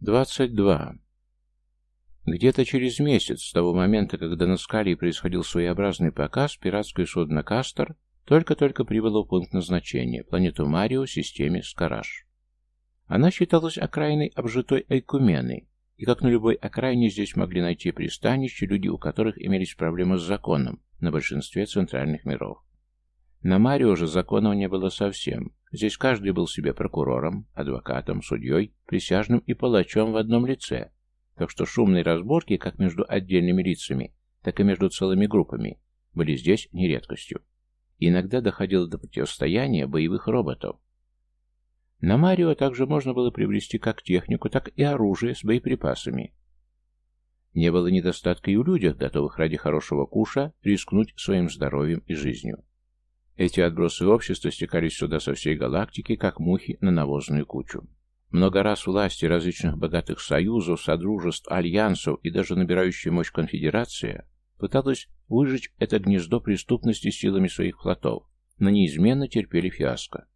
22. Где-то через месяц, с того момента, когда на скале происходил своеобразный показ, пиратское судно «Кастер» только-только прибыло в пункт назначения, планету Марио в системе Скараж. Она считалась окраиной обжитой Айкумены, и как на любой окраине здесь могли найти пристанище люди, у которых имелись проблемы с законом на большинстве центральных миров. На Марио же законов не было совсем. Здесь каждый был себе прокурором, адвокатом, судьей, присяжным и палачом в одном лице. Так что шумные разборки как между отдельными лицами, так и между целыми группами были здесь не редкостью. Иногда доходило до противостояния боевых роботов. На Марио также можно было приобрести как технику, так и оружие с боеприпасами. Не было недостатка и у людях, готовых ради хорошего куша рискнуть своим здоровьем и жизнью. Эти отбросы общества стекались сюда со всей галактики, как мухи на навозную кучу. Много раз власти различных богатых союзов, содружеств, альянсов и даже набирающая мощь конфедерация пыталась выжечь это гнездо преступности силами своих флотов, но неизменно терпели фиаско.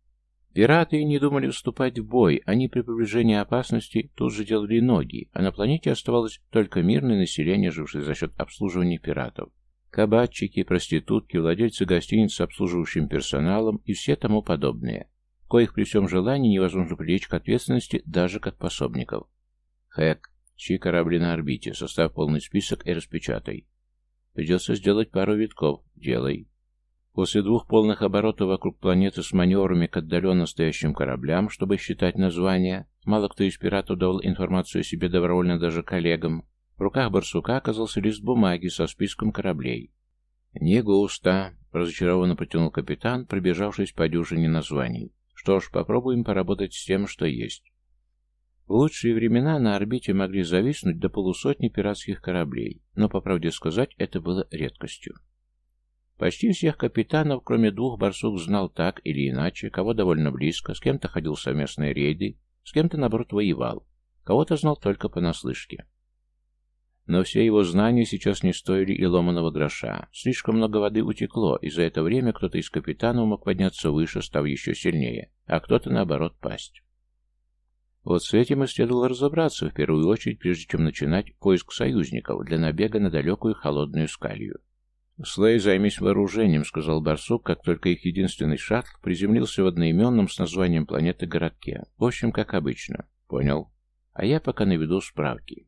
Пираты не думали вступать в бой, они при приближении опасности тут же делали ноги, а на планете оставалось только мирное население, жившее за счет обслуживания пиратов. Кабачики, проститутки, владельцы гостиниц с обслуживающим персоналом и все тому подобное, коих при всем желании невозможно привлечь к ответственности даже как пособников. Хэк, чьи корабли на орбите, составь полный список и распечатай. Придется сделать пару витков. Делай. После двух полных оборотов вокруг планеты с маневрами к отдаленно стоящим кораблям, чтобы считать названия, мало кто из пиратов давал информацию о себе добровольно даже коллегам, в руках барсука оказался лист бумаги со списком кораблей. «Не густо», — разочарованно протянул капитан, пробежавшись по дюжине названий. «Что ж, попробуем поработать с тем, что есть». В лучшие времена на орбите могли зависнуть до полусотни пиратских кораблей, но, по правде сказать, это было редкостью. Почти всех капитанов, кроме двух, барсук знал так или иначе, кого довольно близко, с кем-то ходил совместные рейды, с кем-то, наоборот, воевал, кого-то знал только понаслышке. Но все его знания сейчас не стоили и ломаного гроша. Слишком много воды утекло, и за это время кто-то из капитанов мог подняться выше, став еще сильнее, а кто-то, наоборот, пасть. Вот с этим и следовало разобраться в первую очередь, прежде чем начинать поиск союзников для набега на далекую холодную скалью. «Слей, займись вооружением», — сказал Барсук, как только их единственный шаттл приземлился в одноименном с названием планеты городке. В общем, как обычно. Понял. А я пока наведу справки.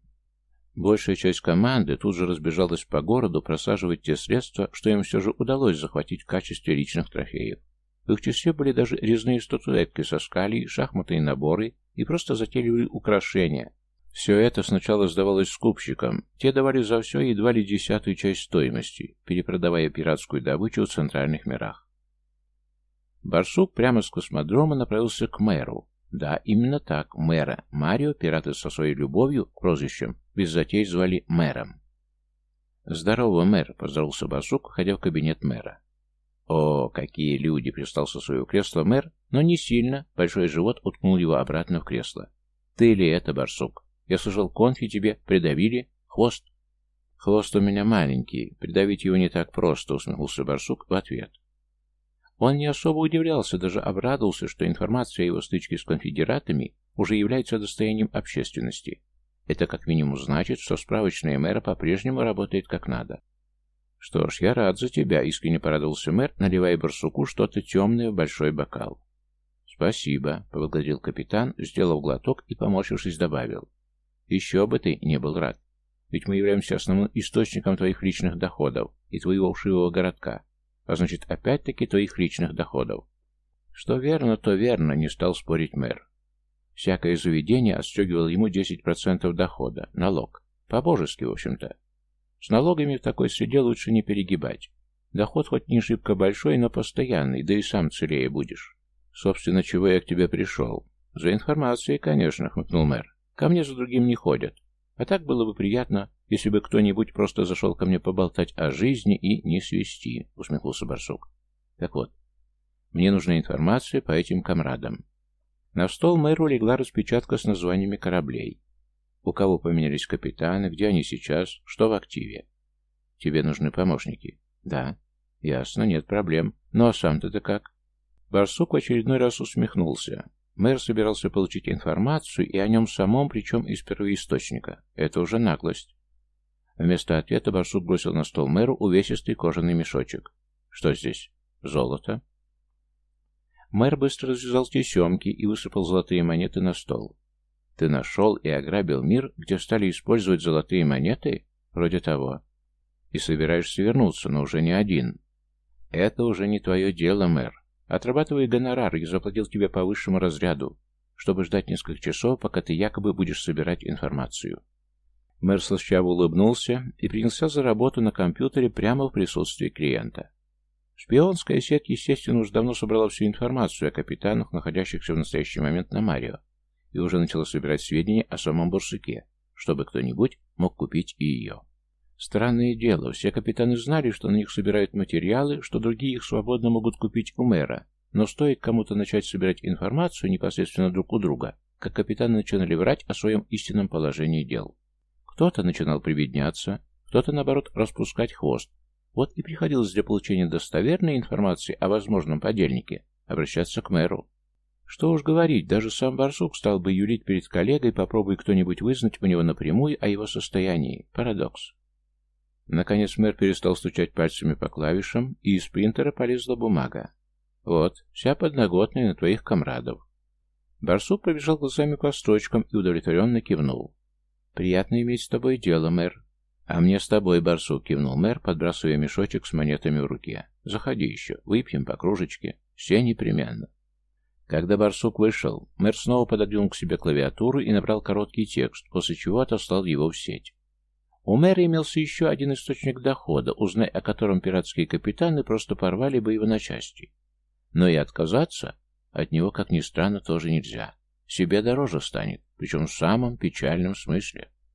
Большая часть команды тут же разбежалась по городу просаживать те средства, что им все же удалось захватить в качестве личных трофеев. В их числе были даже резные статуэтки со скалей, шахматы и наборы, и просто затейливые украшения. Все это сначала сдавалось скупщикам. Те давали за все едва ли десятую часть стоимости, перепродавая пиратскую добычу в центральных мирах. Барсук прямо с космодрома направился к мэру, да, именно так, мэра. Марио, пираты со своей любовью, прозвищем, без затей звали мэром. «Здорово, мэр», — поздоровался Барсук, входя в кабинет мэра. «О, какие люди!» — пристал со своего кресла мэр, но не сильно, большой живот уткнул его обратно в кресло. «Ты ли это, Барсук? Я слышал, конфи тебе придавили? Хвост?» «Хвост у меня маленький, придавить его не так просто», — усмехнулся Барсук в ответ. Он не особо удивлялся, даже обрадовался, что информация о его стычке с конфедератами уже является достоянием общественности. Это как минимум значит, что справочная мэра по-прежнему работает как надо. «Что ж, я рад за тебя», — искренне порадовался мэр, наливая барсуку что-то темное в большой бокал. «Спасибо», — поблагодарил капитан, сделал глоток и, поморщившись, добавил. «Еще бы ты не был рад. Ведь мы являемся основным источником твоих личных доходов и твоего ушивого городка а значит, опять-таки твоих личных доходов. Что верно, то верно, не стал спорить мэр. Всякое заведение отстегивало ему 10% дохода, налог. По-божески, в общем-то. С налогами в такой среде лучше не перегибать. Доход хоть не шибко большой, но постоянный, да и сам целее будешь. Собственно, чего я к тебе пришел? За информацией, конечно, хмыкнул мэр. Ко мне за другим не ходят. А так было бы приятно если бы кто-нибудь просто зашел ко мне поболтать о жизни и не свести, усмехнулся барсук. Так вот, мне нужна информация по этим комрадам. На стол мэру легла распечатка с названиями кораблей. У кого поменялись капитаны, где они сейчас, что в активе. Тебе нужны помощники? Да. Ясно, нет проблем. Ну а сам ты-то как? Барсук в очередной раз усмехнулся. Мэр собирался получить информацию и о нем самом, причем из первоисточника. Это уже наглость. Вместо ответа барсук бросил на стол мэру увесистый кожаный мешочек. Что здесь? Золото? Мэр быстро развязал тесемки и высыпал золотые монеты на стол. Ты нашел и ограбил мир, где стали использовать золотые монеты? Вроде того. И собираешься вернуться, но уже не один. Это уже не твое дело, мэр. Отрабатывай гонорар, и заплатил тебе по высшему разряду, чтобы ждать несколько часов, пока ты якобы будешь собирать информацию. Мэр слащаво улыбнулся и принялся за работу на компьютере прямо в присутствии клиента. Шпионская сеть, естественно, уже давно собрала всю информацию о капитанах, находящихся в настоящий момент на Марио, и уже начала собирать сведения о самом Бурсаке, чтобы кто-нибудь мог купить и ее. Странное дело, все капитаны знали, что на них собирают материалы, что другие их свободно могут купить у мэра, но стоит кому-то начать собирать информацию непосредственно друг у друга, как капитаны начинали врать о своем истинном положении дел. Кто-то начинал прибедняться, кто-то, наоборот, распускать хвост. Вот и приходилось для получения достоверной информации о возможном подельнике обращаться к мэру. Что уж говорить, даже сам Барсук стал бы юлить перед коллегой, попробуй кто-нибудь вызнать у него напрямую о его состоянии. Парадокс. Наконец мэр перестал стучать пальцами по клавишам, и из принтера полезла бумага. «Вот, вся подноготная на твоих комрадов». Барсук пробежал глазами по строчкам и удовлетворенно кивнул. «Приятно иметь с тобой дело, мэр». «А мне с тобой, барсук», — кивнул мэр, подбрасывая мешочек с монетами в руке. «Заходи еще, выпьем по кружечке. Все непременно». Когда барсук вышел, мэр снова пододвинул к себе клавиатуру и набрал короткий текст, после чего отослал его в сеть. У мэра имелся еще один источник дохода, узнай о котором пиратские капитаны просто порвали бы его на части. Но и отказаться от него, как ни странно, тоже нельзя. Себе дороже станет, причем в самом печальном смысле.